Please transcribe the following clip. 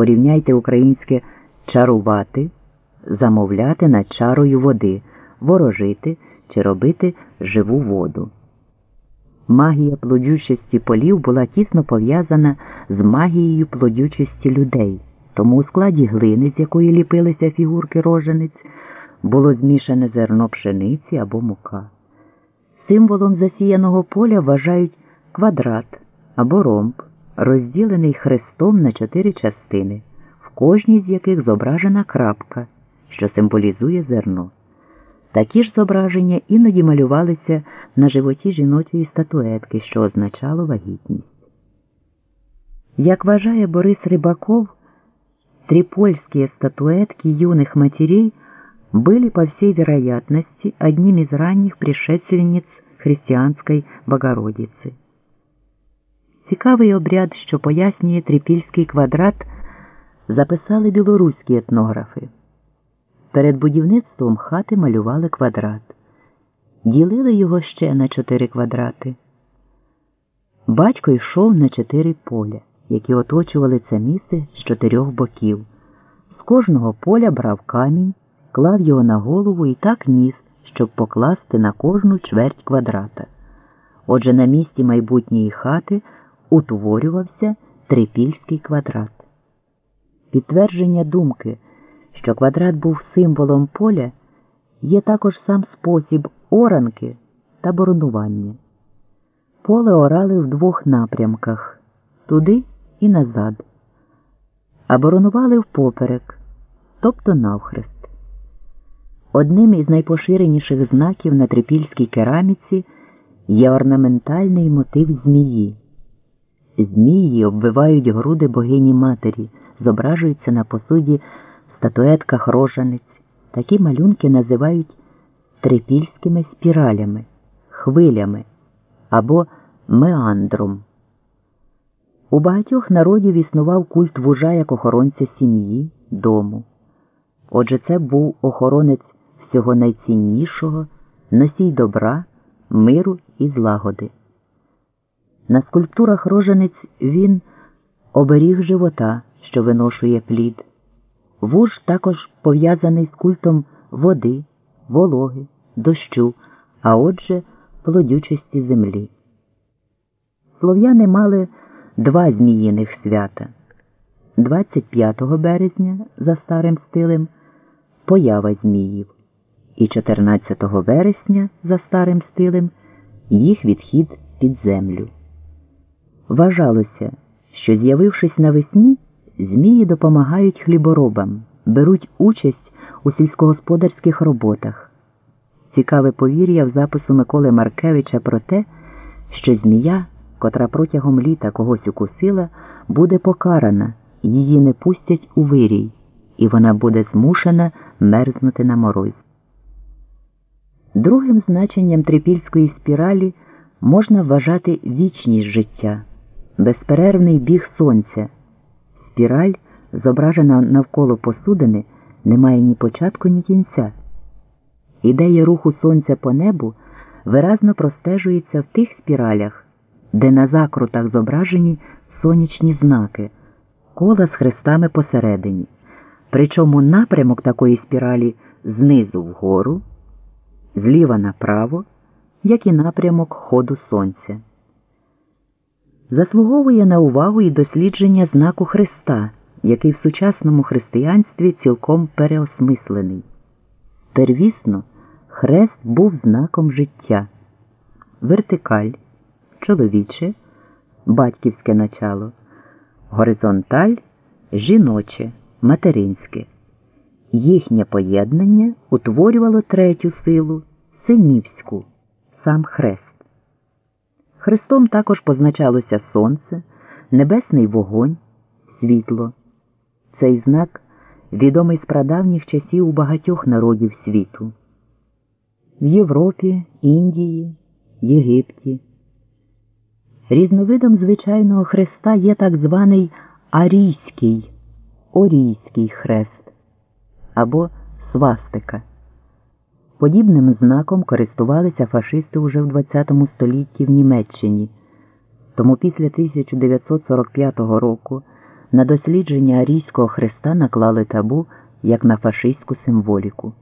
Порівняйте українське чарувати, замовляти над чарою води, ворожити чи робити живу воду. Магія плодючості полів була тісно пов'язана з магією плодючості людей, тому у складі глини, з якої ліпилися фігурки рожениць, було змішане зерно пшениці або мука. Символом засіяного поля вважають квадрат або ромб, розділений хрестом на чотири частини, в кожній з яких зображена крапка, що символізує зерно. Такі ж зображення іноді малювалися на животі жіночої статуетки, що означало вагітність. Як вважає Борис Рибаков, трипольские статуэтки юных матерей были, по всей вероятности, одним из ранних пришественниц християнської Богородиці. Цікавий обряд, що пояснює трипільський квадрат, записали білоруські етнографи. Перед будівництвом хати малювали квадрат, ділили його ще на чотири квадрати. Батько йшов на чотири поля, які оточували це місце з чотирьох боків. З кожного поля брав камінь, клав його на голову і так ніс, щоб покласти на кожну чверть квадрата. Отже, на місці майбутньої хати утворювався трипільський квадрат. Підтвердження думки що квадрат був символом поля, є також сам спосіб оранки та боронування. Поле орали в двох напрямках туди і назад, а боронували впоперек, тобто навхрест. Одним із найпоширеніших знаків на трипільській кераміці є орнаментальний мотив змії. Змії обвивають груди богині матері, зображуються на посуді статуетках рожениць. Такі малюнки називають трипільськими спіралями, хвилями або меандром. У багатьох народів існував культ вужа як охоронця сім'ї, дому. Отже, це був охоронець всього найціннішого, носій добра, миру і злагоди. На скульптурах роженець він оберіг живота, що виношує плід. Вуж також пов'язаний з культом води, вологи, дощу, а отже, плодючості землі. Слов'яни мали два зміїних свята 25 березня за старим стилем поява зміїв, і 14 вересня за старим стилем їх відхід під землю. Вважалося, що з'явившись навесні. Змії допомагають хліборобам, беруть участь у сільськогосподарських роботах. Цікаве повір'я в запису Миколи Маркевича про те, що змія, котра протягом літа когось укусила, буде покарана, її не пустять у вирій, і вона буде змушена мерзнути на мороз. Другим значенням трипільської спіралі можна вважати вічність життя, безперервний біг сонця. Спіраль, зображена навколо посудини, не має ні початку, ні кінця. Ідея руху сонця по небу виразно простежується в тих спіралях, де на закрутах зображені сонячні знаки, кола з хрестами посередині. Причому напрямок такої спіралі знизу вгору, зліва направо, як і напрямок ходу сонця. Заслуговує на увагу і дослідження знаку Христа, який в сучасному християнстві цілком переосмислений. Первісно, хрест був знаком життя, вертикаль, чоловіче, батьківське начало, горизонталь, жіноче, материнське. Їхнє поєднання утворювало третю силу синівську, сам хрест. Христом також позначалося сонце, небесний вогонь, світло. Цей знак відомий з прадавніх часів у багатьох народів світу. В Європі, Індії, Єгипті. Різновидом звичайного хреста є так званий арійський, орійський хрест або свастика. Подібним знаком користувалися фашисти уже в ХХ столітті в Німеччині. Тому після 1945 року на дослідження арійського хреста наклали табу як на фашистську символіку.